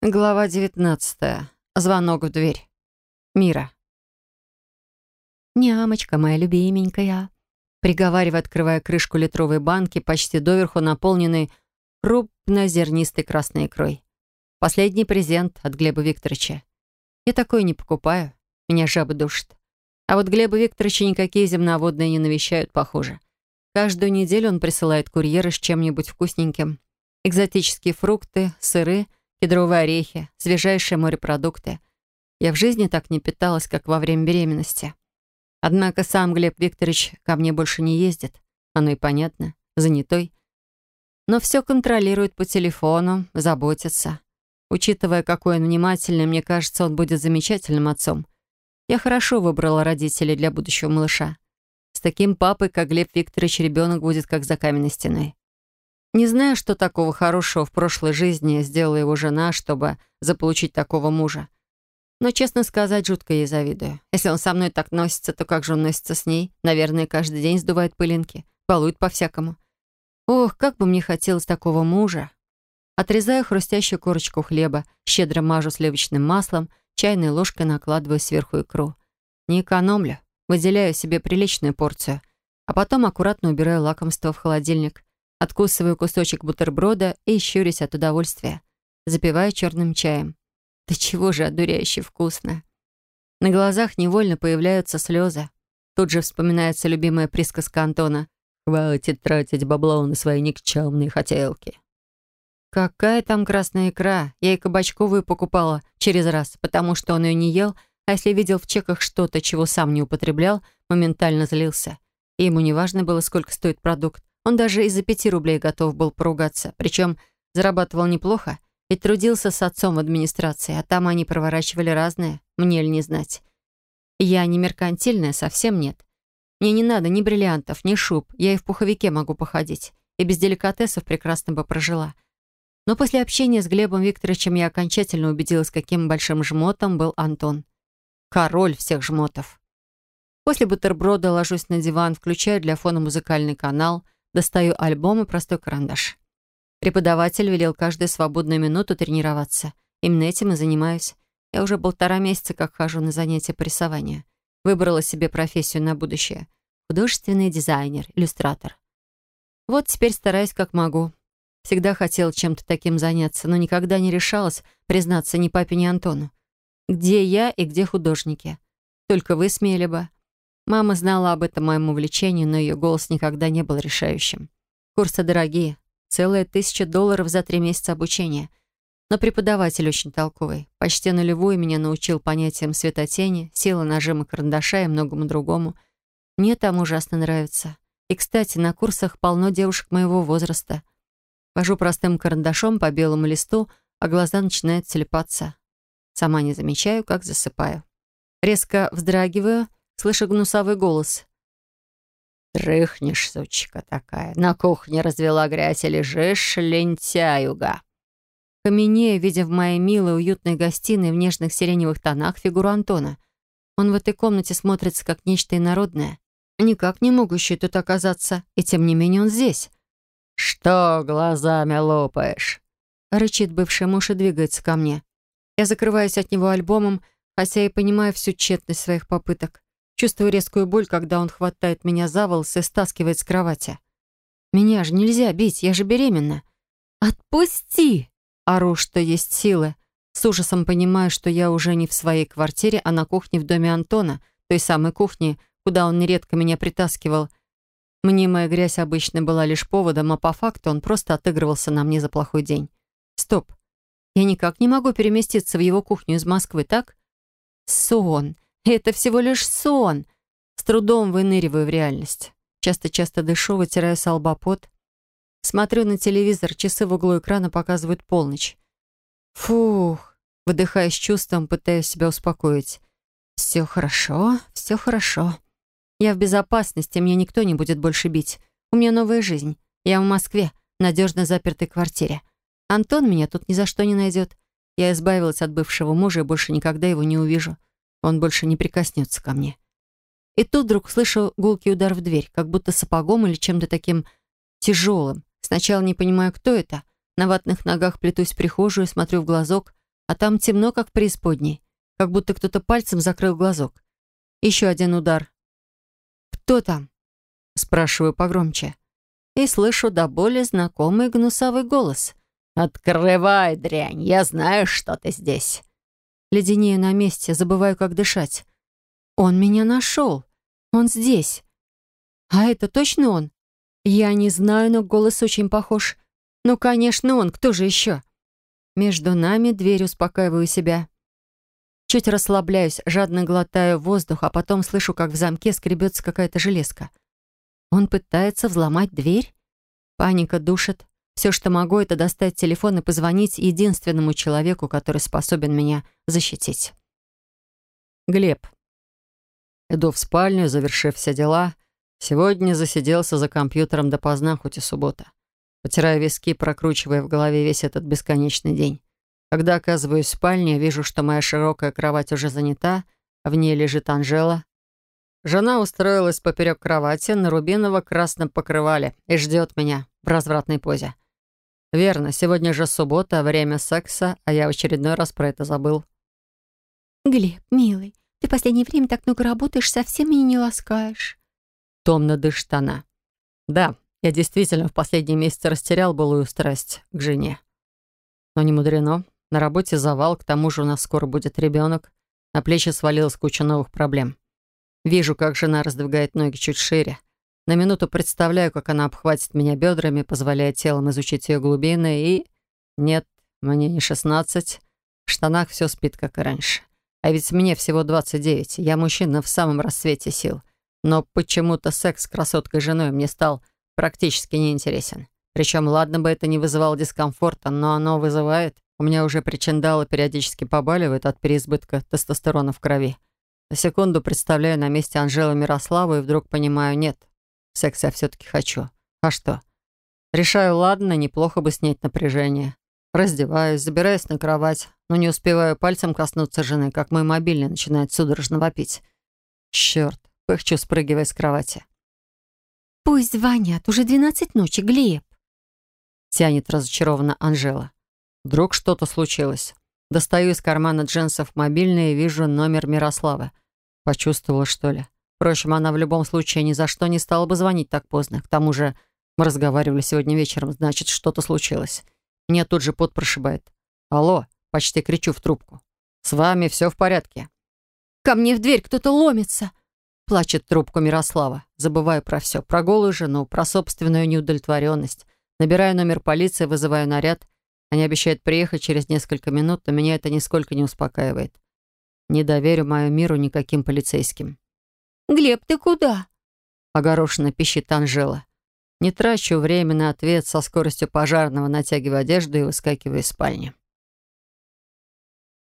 Глава 19. Звонок в дверь. Мира. «Нямочка моя любименькая», приговаривая, открывая крышку литровой банки, почти доверху наполненной крупнозернистой красной икрой. Последний презент от Глеба Викторовича. Я такое не покупаю, меня жаба душит. А вот Глеба Викторовича никакие земноводные не навещают, похоже. Каждую неделю он присылает курьера с чем-нибудь вкусненьким. Экзотические фрукты, сыры — кедровые орехи, свежайшие морепродукты. Я в жизни так не питалась, как во время беременности. Однако сам Глеб Викторович ко мне больше не ездит. Оно и понятно, занятой. Но все контролирует по телефону, заботится. Учитывая, какой он внимательный, мне кажется, он будет замечательным отцом. Я хорошо выбрала родителей для будущего малыша. С таким папой, как Глеб Викторович, ребенок будет как за каменной стеной. Не знаю, что такого хорошего в прошлой жизни сделала его жена, чтобы заполучить такого мужа. Но, честно сказать, жутко ей завидую. Если он со мной так носится, то как же он носится с ней? Наверное, каждый день сдувает пылинки, балует по-всякому. Ох, как бы мне хотелось такого мужа. Отрезаю хрустящую корочку хлеба, щедро мажу сливочным маслом, чайной ложкой накладываю сверху икру. Не экономлю, выделяю себе приличную порцию, а потом аккуратно убираю лакомство в холодильник. Откусываю кусочек бутерброда и щурюсь от удовольствия. Запиваю черным чаем. Да чего же одуряюще вкусно. На глазах невольно появляются слезы. Тут же вспоминается любимая присказка Антона. «Хватит тратить бабло на свои никчемные хотелки». Какая там красная икра? Я и кабачковую покупала через раз, потому что он ее не ел, а если видел в чеках что-то, чего сам не употреблял, моментально злился. И ему не важно было, сколько стоит продукт. Он даже из-за пяти рублей готов был поругаться. Причем зарабатывал неплохо, ведь трудился с отцом в администрации, а там они проворачивали разное, мне ли не знать. Я не меркантильная, совсем нет. Мне не надо ни бриллиантов, ни шуб, я и в пуховике могу походить, и без деликатесов прекрасно бы прожила. Но после общения с Глебом Викторовичем я окончательно убедилась, каким большим жмотом был Антон. Король всех жмотов. После бутерброда ложусь на диван, включаю для фона музыкальный канал — Достаю альбом и простой карандаш. Преподаватель велел каждую свободную минуту тренироваться. Именно этим и занимаюсь. Я уже полтора месяца как хожу на занятия по рисованию. Выбрала себе профессию на будущее. Художественный дизайнер, иллюстратор. Вот теперь стараюсь как могу. Всегда хотела чем-то таким заняться, но никогда не решалась признаться ни папе, ни Антону. Где я и где художники? Только вы смели бы. Мама знала об этом моем увлечении, но ее голос никогда не был решающим. Курсы дорогие. Целая тысяча долларов за три месяца обучения. Но преподаватель очень толковый. Почти нулевую меня научил понятиям светотени, силы нажима карандаша и многому другому. Мне там ужасно нравится. И, кстати, на курсах полно девушек моего возраста. Вожу простым карандашом по белому листу, а глаза начинают слепаться. Сама не замечаю, как засыпаю. Резко вздрагиваю — Слышу гнусавый голос. «Дрыхнешь, сучка такая. На кухне развела грязь и лежишь, лентяюга». Каменея, видя в моей милой, уютной гостиной в нежных сиреневых тонах фигуру Антона. Он в этой комнате смотрится как нечто инородное, никак не могущее тут оказаться, и тем не менее он здесь. «Что глазами лопаешь?» Рычит бывший муж и двигается ко мне. Я закрываюсь от него альбомом, хотя и понимаю всю тщетность своих попыток. Чувствую резкую боль, когда он хватает меня за волосы и стаскивает с кровати. «Меня же нельзя бить, я же беременна». «Отпусти!» Ору, что есть силы. С ужасом понимаю, что я уже не в своей квартире, а на кухне в доме Антона, той самой кухне, куда он нередко меня притаскивал. Мнимая грязь обычно была лишь поводом, а по факту он просто отыгрывался на мне за плохой день. Стоп. Я никак не могу переместиться в его кухню из Москвы, так? Сон. Это всего лишь сон. С трудом выныриваю в реальность. Часто-часто дышу, вытираю с Смотрю на телевизор, часы в углу экрана показывают полночь. Фух, выдыхая с чувством, пытаюсь себя успокоить. Все хорошо, все хорошо. Я в безопасности, мне никто не будет больше бить. У меня новая жизнь. Я в Москве, в надежно запертой квартире. Антон меня тут ни за что не найдет. Я избавилась от бывшего мужа и больше никогда его не увижу. Он больше не прикоснется ко мне. И тут вдруг слышу гулкий удар в дверь, как будто сапогом или чем-то таким тяжелым. Сначала не понимаю, кто это. На ватных ногах плетусь в прихожую, смотрю в глазок. а там темно, как в преисподней, как будто кто-то пальцем закрыл глазок. Еще один удар. «Кто там?» — спрашиваю погромче. И слышу до боли знакомый гнусавый голос. «Открывай, дрянь, я знаю, что ты здесь». Леденею на месте, забываю, как дышать. Он меня нашел. Он здесь. А это точно он? Я не знаю, но голос очень похож. Ну, конечно, он. Кто же еще? Между нами дверь успокаиваю себя. Чуть расслабляюсь, жадно глотаю воздух, а потом слышу, как в замке скребется какая-то железка. Он пытается взломать дверь? Паника душит. Все, что могу, это достать телефон и позвонить единственному человеку, который способен меня защитить. Глеб. Иду в спальню, завершив все дела. Сегодня засиделся за компьютером допоздна, хоть и суббота. Потираю виски, прокручивая в голове весь этот бесконечный день. Когда оказываюсь в спальне, вижу, что моя широкая кровать уже занята, а в ней лежит Анжела. Жена устроилась поперек кровати на рубиново-красном покрывале и ждет меня в развратной позе. Верно, сегодня же суббота, время секса, а я в очередной раз про это забыл. «Глеб, милый, ты в последнее время так много работаешь, совсем меня не ласкаешь». Томно дышит она. «Да, я действительно в последние месяцы растерял былую страсть к жене. Но не мудрено. На работе завал, к тому же у нас скоро будет ребенок. На плечи свалилась куча новых проблем. Вижу, как жена раздвигает ноги чуть шире, на минуту представляю, как она обхватит меня бедрами, позволяя телом изучить ее глубины, и... Нет, мне не шестнадцать. В штанах все спит, как и раньше. А ведь мне всего двадцать девять. Я мужчина в самом расцвете сил. Но почему-то секс с красоткой женой мне стал практически неинтересен. Причем, ладно бы это не вызывало дискомфорта, но оно вызывает. У меня уже причиндалы периодически побаливают от переизбытка тестостерона в крови. На секунду представляю на месте Анжелы Мирославу и вдруг понимаю, нет, Секс я все-таки хочу. А что? Решаю, ладно, неплохо бы снять напряжение. Раздеваюсь, забираюсь на кровать, но не успеваю пальцем коснуться жены, как мой мобильный начинает судорожно вопить. Черт, пыхчу, спрыгивая с кровати. «Пусть звонят, уже двенадцать ночи, Глеб!» Тянет разочарованно Анжела. Вдруг что-то случилось. Достаю из кармана джинсов мобильный и вижу номер Мирославы. Почувствовала, что ли? Впрочем, она в любом случае ни за что не стала бы звонить так поздно. К тому же мы разговаривали сегодня вечером, значит, что-то случилось. Меня тут же пот прошибает. «Алло!» — почти кричу в трубку. «С вами все в порядке?» «Ко мне в дверь кто-то ломится!» Плачет трубку Мирослава. Забываю про все. Про голую жену, про собственную неудовлетворенность. Набираю номер полиции, вызываю наряд. Они обещают приехать через несколько минут, но меня это нисколько не успокаивает. Не доверю мою миру никаким полицейским. «Глеб, ты куда?» Огорошенно пищит Анжела. Не трачу время на ответ со скоростью пожарного, натягиваю одежду и выскакиваю из спальни.